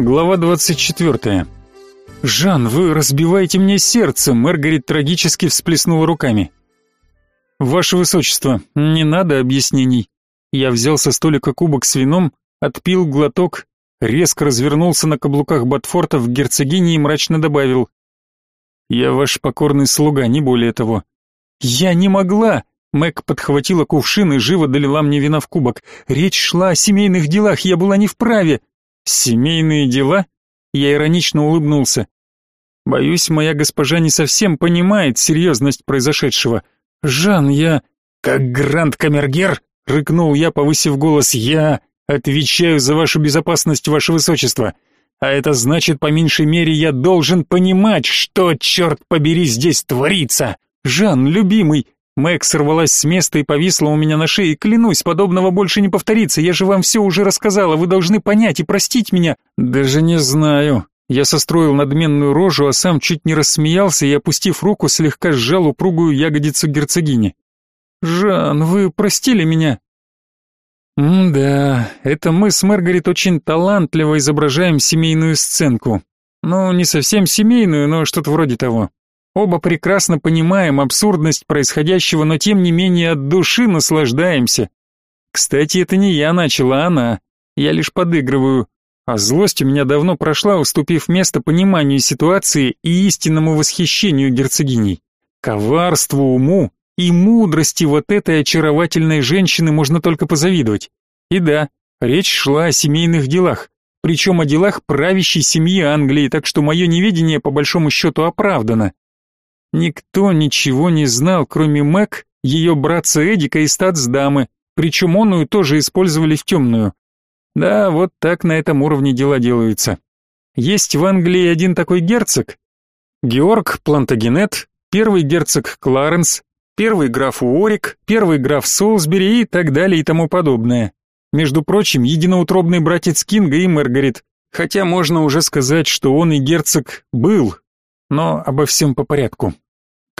Глава 24. «Жан, вы разбиваете мне сердце!» Маргарет трагически всплеснула руками. «Ваше высочество, не надо объяснений». Я взял со столика кубок с вином, отпил глоток, резко развернулся на каблуках Батфорта в герцогине и мрачно добавил. «Я ваш покорный слуга, не более того». «Я не могла!» Мэг подхватила кувшин и живо долила мне вина в кубок. «Речь шла о семейных делах, я была не вправе. Семейные дела? Я иронично улыбнулся. Боюсь, моя госпожа не совсем понимает серьезность произошедшего. Жан, я как гранд камергер, рыкнул я, повысив голос. Я отвечаю за вашу безопасность, ваше высочество. А это значит, по меньшей мере, я должен понимать, что черт побери здесь творится. Жан, любимый, Мэг сорвалась с места и повисла у меня на шее. Клянусь, подобного больше не повторится. Я же вам все уже рассказала. Вы должны понять и простить меня. Даже не знаю. Я состроил надменную рожу, а сам чуть не рассмеялся и, опустив руку, слегка сжал упругую ягодицу герцогини. «Жан, вы простили меня?» «М-да, это мы с Маргарет очень талантливо изображаем семейную сценку. Ну, не совсем семейную, но что-то вроде того. Оба прекрасно понимаем абсурдность происходящего, но тем не менее от души наслаждаемся. Кстати, это не я начала, а она. Я лишь подыгрываю. А злость у меня давно прошла, уступив место пониманию ситуации и истинному восхищению герцогиней. Коварству, уму и мудрости вот этой очаровательной женщины можно только позавидовать. И да, речь шла о семейных делах, причем о делах правящей семьи Англии, так что мое неведение по большому счету оправдано. Никто ничего не знал, кроме Мэг, ее братца Эдика и статсдамы, причем оную тоже использовали в темную. Да, вот так на этом уровне дела делаются. Есть в Англии один такой герцог. Георг Плантагенет, первый герцог Кларенс, первый граф Уорик, первый граф Солсбери и так далее и тому подобное. Между прочим, единоутробный братец Кинга и Маргарет, хотя можно уже сказать, что он и герцог был, но обо всем по порядку.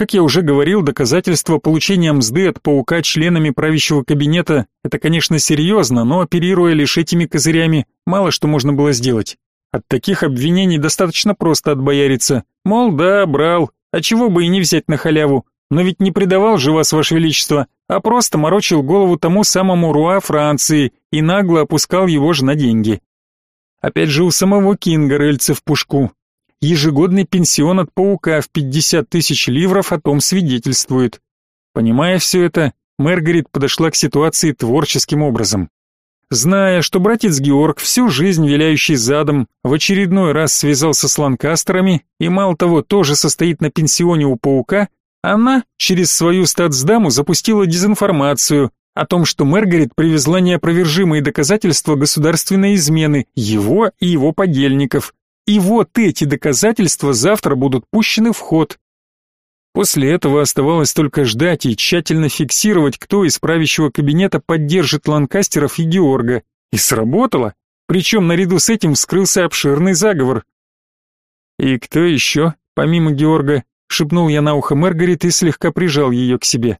Как я уже говорил, доказательство получения мзды от паука членами правящего кабинета – это, конечно, серьезно, но оперируя лишь этими козырями, мало что можно было сделать. От таких обвинений достаточно просто отбояриться. Мол, да, брал, а чего бы и не взять на халяву. Но ведь не предавал же вас, ваше величество, а просто морочил голову тому самому Руа Франции и нагло опускал его же на деньги. Опять же, у самого Кинга рыльце в пушку ежегодный пенсион от паука в 50 тысяч ливров о том свидетельствует. Понимая все это, Мэргарит подошла к ситуации творческим образом. Зная, что братец Георг, всю жизнь виляющий задом, в очередной раз связался с Ланкастерами и, мало того, тоже состоит на пенсионе у паука, она через свою статсдаму запустила дезинформацию о том, что Мэргарит привезла неопровержимые доказательства государственной измены его и его подельников, и вот эти доказательства завтра будут пущены в ход. После этого оставалось только ждать и тщательно фиксировать, кто из правящего кабинета поддержит Ланкастеров и Георга. И сработало. Причем наряду с этим вскрылся обширный заговор. «И кто еще, помимо Георга?» — шепнул я на ухо Маргарет и слегка прижал ее к себе.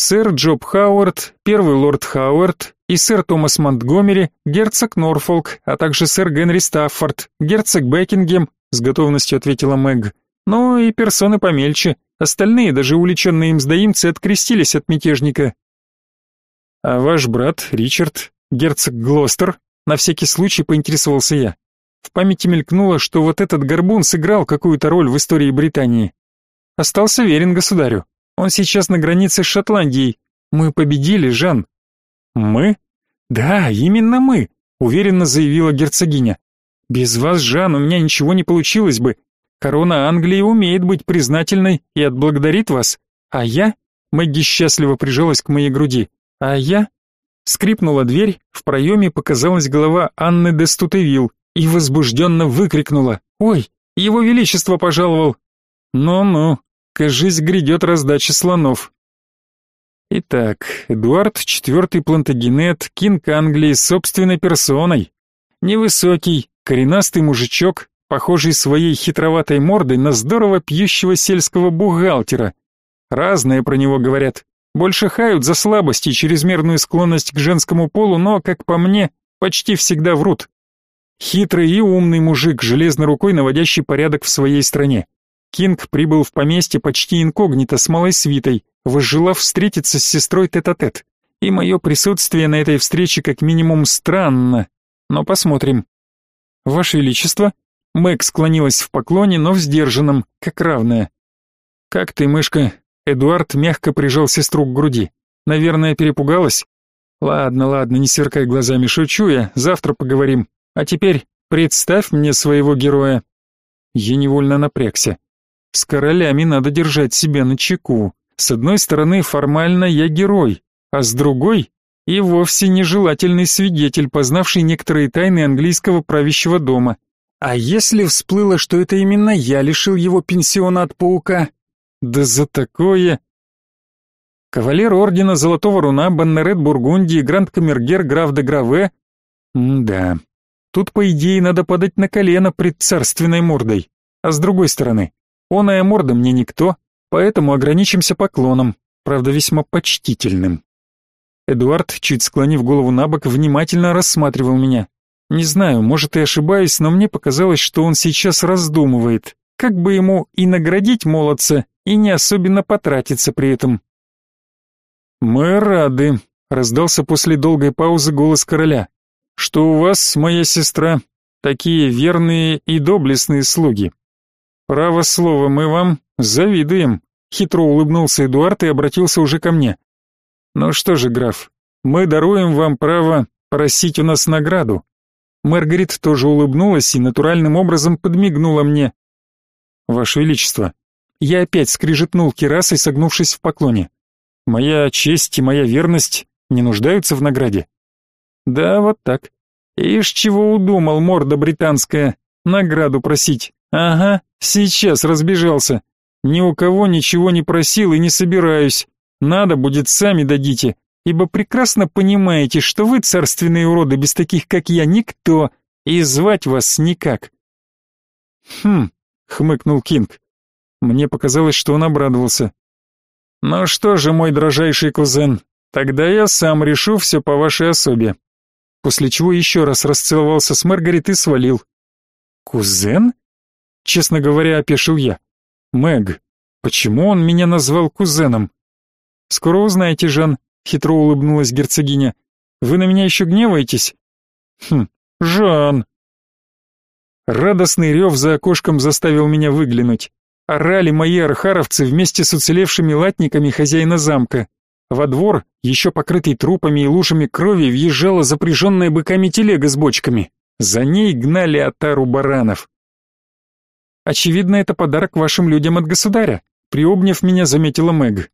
«Сэр Джоб Хауард, первый лорд Хауард, и сэр Томас Монтгомери, герцог Норфолк, а также сэр Генри Стаффорд, герцог Бекингем, с готовностью ответила Мэг. Ну и персоны помельче, остальные, даже уличенные мздоимцы, открестились от мятежника. А ваш брат, Ричард, герцог Глостер, на всякий случай поинтересовался я. В памяти мелькнуло, что вот этот горбун сыграл какую-то роль в истории Британии. Остался верен государю. Он сейчас на границе с Шотландией. Мы победили, Жан, «Мы?» «Да, именно мы», — уверенно заявила герцогиня. «Без вас, Жан, у меня ничего не получилось бы. Корона Англии умеет быть признательной и отблагодарит вас. А я...» Мэгги счастливо прижалась к моей груди. «А я...» Скрипнула дверь, в проеме показалась голова Анны де Стутевил и возбужденно выкрикнула. «Ой, его величество пожаловал!» «Ну-ну, кажись, грядет раздача слонов». Итак, Эдуард IV Плантагенет, кинг Англии собственной персоной. Невысокий, коренастый мужичок, похожий своей хитроватой мордой на здорово пьющего сельского бухгалтера. Разные про него говорят. Больше хают за слабость и чрезмерную склонность к женскому полу, но, как по мне, почти всегда врут. Хитрый и умный мужик, железной рукой наводящий порядок в своей стране. Кинг прибыл в поместье почти инкогнито с малой свитой, возжелав встретиться с сестрой тет-а-тет. -тет. И мое присутствие на этой встрече как минимум странно, но посмотрим. Ваше Величество, Мэг склонилась в поклоне, но в сдержанном, как равная. Как ты, мышка? Эдуард мягко прижал сестру к груди. Наверное, перепугалась? Ладно, ладно, не сверкай глазами, шучу я, завтра поговорим. А теперь представь мне своего героя. Я невольно напрягся. С королями надо держать себя на чеку. С одной стороны, формально я герой, а с другой и вовсе нежелательный свидетель, познавший некоторые тайны английского правящего дома. А если всплыло, что это именно я лишил его пенсиона от паука? Да за такое... Кавалер ордена Золотого Руна, Баннерет Бургундии, Гранд-Камергер, граф де Граве. М-да. Тут, по идее, надо подать на колено пред царственной мордой. А с другой стороны, оная морда мне никто, поэтому ограничимся поклоном, правда весьма почтительным. Эдуард, чуть склонив голову на бок, внимательно рассматривал меня. Не знаю, может и ошибаюсь, но мне показалось, что он сейчас раздумывает, как бы ему и наградить молодца, и не особенно потратиться при этом. «Мы рады», — раздался после долгой паузы голос короля, «что у вас, моя сестра, такие верные и доблестные слуги. Право слово, мы вам завидуем», — хитро улыбнулся Эдуард и обратился уже ко мне. Ну что же, граф, мы даруем вам право просить у нас награду. Маргарит тоже улыбнулась и натуральным образом подмигнула мне. Ваше величество, я опять скрижетнул кирасой, согнувшись в поклоне. Моя честь и моя верность не нуждаются в награде. Да, вот так. Ишь, чего удумал, морда британская, награду просить. Ага, сейчас разбежался. Ни у кого ничего не просил и не собираюсь. Надо будет, сами дадите, ибо прекрасно понимаете, что вы, царственные уроды, без таких, как я, никто, и звать вас никак. Хм, хмыкнул Кинг. Мне показалось, что он обрадовался. Ну что же, мой дрожайший кузен, тогда я сам решу все по вашей особе. После чего еще раз расцеловался с Маргарет и свалил. Кузен? Честно говоря, опешил я. Мэг, почему он меня назвал кузеном? «Скоро узнаете, Жан», — хитро улыбнулась герцогиня. «Вы на меня еще гневаетесь?» «Хм, Жан!» Радостный рев за окошком заставил меня выглянуть. Орали мои архаровцы вместе с уцелевшими латниками хозяина замка. Во двор, еще покрытый трупами и лужами крови, въезжала запряженная быками телега с бочками. За ней гнали отару баранов. «Очевидно, это подарок вашим людям от государя», — приобняв меня, заметила Мэг.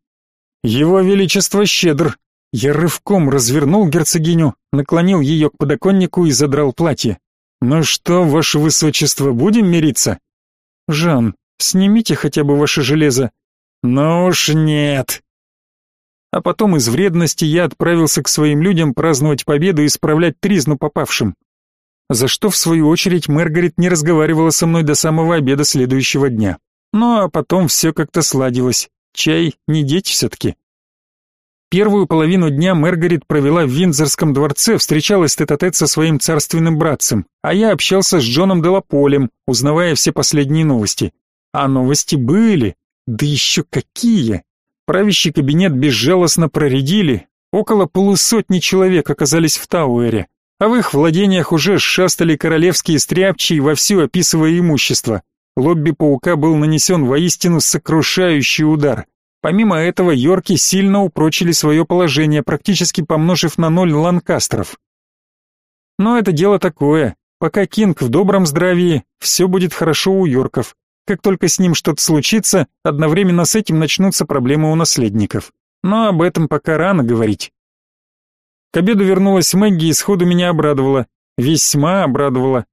Его величество щедр. Я рывком развернул герцогиню, наклонил ее к подоконнику и задрал платье. Ну что, ваше высочество, будем мириться? Жан, снимите хотя бы ваше железо. Ну уж нет. А потом из вредности я отправился к своим людям праздновать победу и исправлять тризну попавшим. За что, в свою очередь, Мэргарет не разговаривала со мной до самого обеда следующего дня. Ну а потом все как-то сладилось. Чай не деть все-таки. Первую половину дня Мэргарит провела в Виндзорском дворце, встречалась тет-а-тет со своим царственным братцем, а я общался с Джоном Делаполем, узнавая все последние новости. А новости были, да еще какие! Правящий кабинет безжалостно проредили, около полусотни человек оказались в Тауэре, а в их владениях уже шастали королевские стряпчие, вовсю описывая имущество. Лобби паука был нанесен воистину сокрушающий удар. Помимо этого, Йорки сильно упрочили свое положение, практически помножив на ноль ланкастеров. Но это дело такое. Пока Кинг в добром здравии, все будет хорошо у Йорков. Как только с ним что-то случится, одновременно с этим начнутся проблемы у наследников. Но об этом пока рано говорить. К обеду вернулась Мэгги и сходу меня обрадовала. Весьма обрадовала.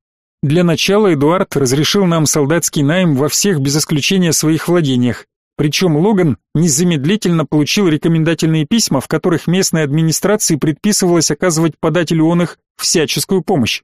Для начала Эдуард разрешил нам солдатский найм во всех без исключения своих владениях. Причем Логан незамедлительно получил рекомендательные письма, в которых местной администрации предписывалось оказывать подателю он их всяческую помощь.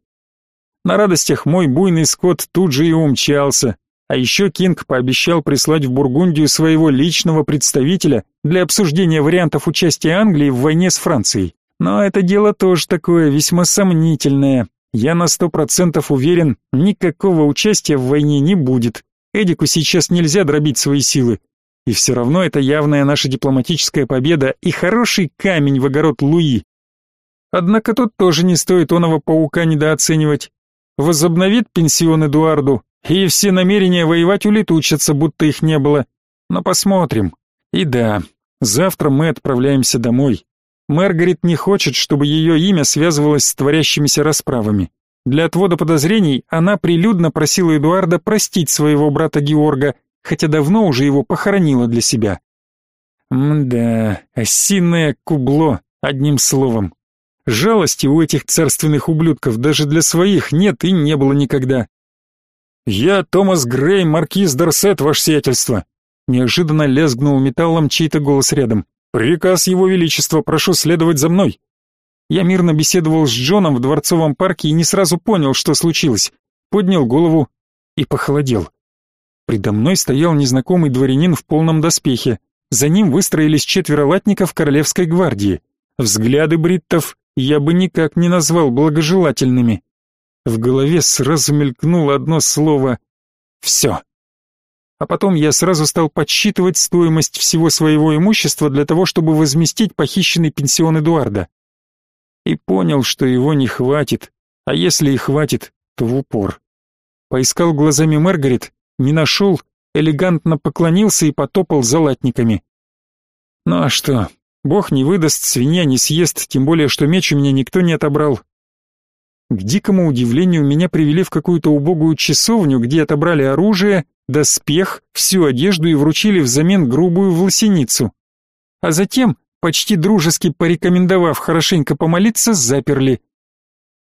На радостях мой буйный скот тут же и умчался. А еще Кинг пообещал прислать в Бургундию своего личного представителя для обсуждения вариантов участия Англии в войне с Францией. Но это дело тоже такое весьма сомнительное. Я на сто процентов уверен, никакого участия в войне не будет. Эдику сейчас нельзя дробить свои силы. И все равно это явная наша дипломатическая победа и хороший камень в огород Луи. Однако тут тоже не стоит оного паука недооценивать. Возобновит пенсион Эдуарду, и все намерения воевать улетучатся, будто их не было. Но посмотрим. И да, завтра мы отправляемся домой. Маргарет не хочет, чтобы ее имя связывалось с творящимися расправами. Для отвода подозрений она прилюдно просила Эдуарда простить своего брата Георга, хотя давно уже его похоронила для себя. Мда, осиное кубло, одним словом. Жалости у этих царственных ублюдков даже для своих нет и не было никогда. «Я Томас Грей, маркиз Дорсет, ваше сиятельство!» Неожиданно лязгнул металлом чей-то голос рядом. «Приказ его величества, прошу следовать за мной!» Я мирно беседовал с Джоном в Дворцовом парке и не сразу понял, что случилось. Поднял голову и похолодел. Предо мной стоял незнакомый дворянин в полном доспехе. За ним выстроились четверо латников Королевской гвардии. Взгляды бриттов я бы никак не назвал благожелательными. В голове сразу мелькнуло одно слово «все». А потом я сразу стал подсчитывать стоимость всего своего имущества для того, чтобы возместить похищенный пенсион Эдуарда и понял, что его не хватит, а если и хватит, то в упор. Поискал глазами Маргарет, не нашел, элегантно поклонился и потопал за латниками. Ну а что, бог не выдаст, свинья не съест, тем более, что меч у меня никто не отобрал. К дикому удивлению меня привели в какую-то убогую часовню, где отобрали оружие, доспех, всю одежду и вручили взамен грубую власеницу. А затем почти дружески порекомендовав хорошенько помолиться, заперли.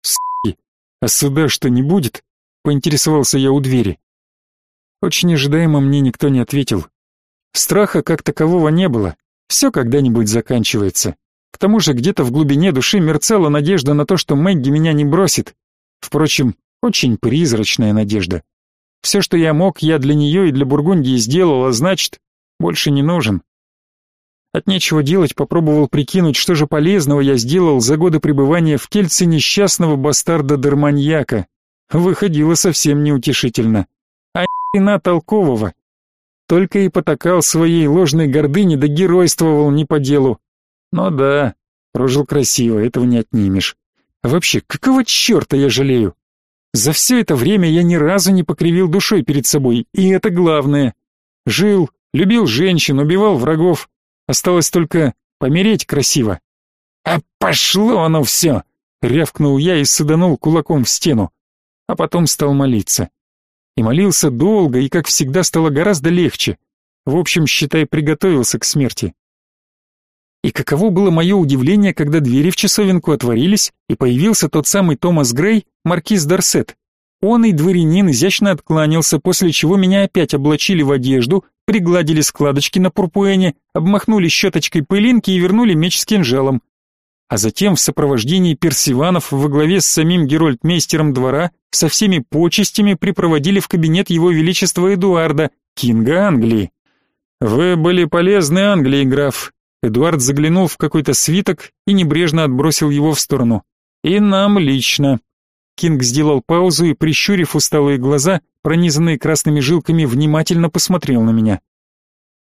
«С***ки, а суда что не будет?» — поинтересовался я у двери. Очень ожидаемо мне никто не ответил. Страха как такового не было, все когда-нибудь заканчивается. К тому же где-то в глубине души мерцала надежда на то, что Мэгги меня не бросит. Впрочем, очень призрачная надежда. Все, что я мог, я для нее и для Бургундии сделал, а значит, больше не нужен. От нечего делать попробовал прикинуть, что же полезного я сделал за годы пребывания в тельце несчастного бастарда-дарманьяка. Выходило совсем неутешительно. А хрена толкового. Только и потакал своей ложной гордыне да геройствовал не по делу. Но да, прожил красиво, этого не отнимешь. А вообще, какого черта я жалею? За все это время я ни разу не покривил душой перед собой, и это главное. Жил, любил женщин, убивал врагов, Осталось только помереть красиво. А пошло оно все! Рявкнул я и саданул кулаком в стену. А потом стал молиться. И молился долго, и, как всегда, стало гораздо легче. В общем, считай, приготовился к смерти. И каково было мое удивление, когда двери в часовенку отворились, и появился тот самый Томас Грей, маркиз Дорсет. Он и дворянин изящно откланялся, после чего меня опять облачили в одежду, пригладили складочки на пурпуэне, обмахнули щеточкой пылинки и вернули меч с кинжалом. А затем в сопровождении персиванов во главе с самим герольдмейстером двора со всеми почестями припроводили в кабинет его величества Эдуарда, кинга Англии. «Вы были полезны Англии, граф». Эдуард заглянул в какой-то свиток и небрежно отбросил его в сторону. «И нам лично». Кинг сделал паузу и, прищурив усталые глаза, пронизанные красными жилками, внимательно посмотрел на меня.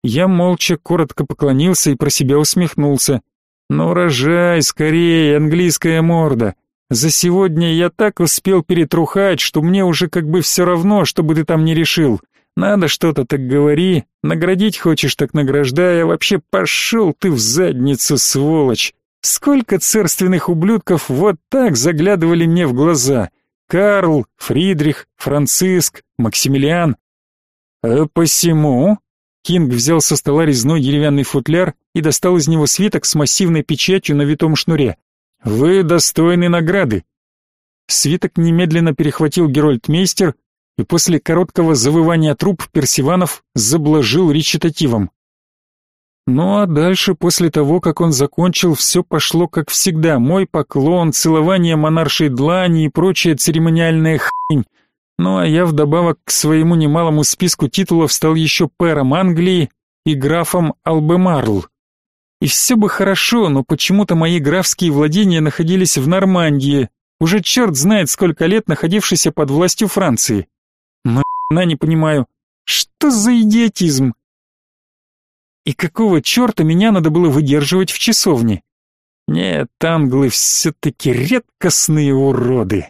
Я молча коротко поклонился и про себя усмехнулся. «Ну, рожай скорее, английская морда! За сегодня я так успел перетрухать, что мне уже как бы все равно, что бы ты там ни решил. Надо что-то так говори, наградить хочешь так награждай, а вообще пошел ты в задницу, сволочь!» Сколько царственных ублюдков вот так заглядывали мне в глаза. Карл, Фридрих, Франциск, Максимилиан. А посему... Кинг взял со стола резной деревянный футляр и достал из него свиток с массивной печатью на витом шнуре. «Вы достойны награды». Свиток немедленно перехватил Герольдмейстер и после короткого завывания труб Персиванов заблажил речитативом. Ну а дальше, после того, как он закончил, все пошло как всегда. Мой поклон, целование монаршей длани и прочая церемониальная хрень. Ну а я вдобавок к своему немалому списку титулов стал еще пэром Англии и графом Албемарл. И все бы хорошо, но почему-то мои графские владения находились в Нормандии, уже черт знает сколько лет находившийся под властью Франции. Но на не понимаю, что за идиотизм? И какого черта меня надо было выдерживать в часовне? Нет, англы все-таки редкостные уроды.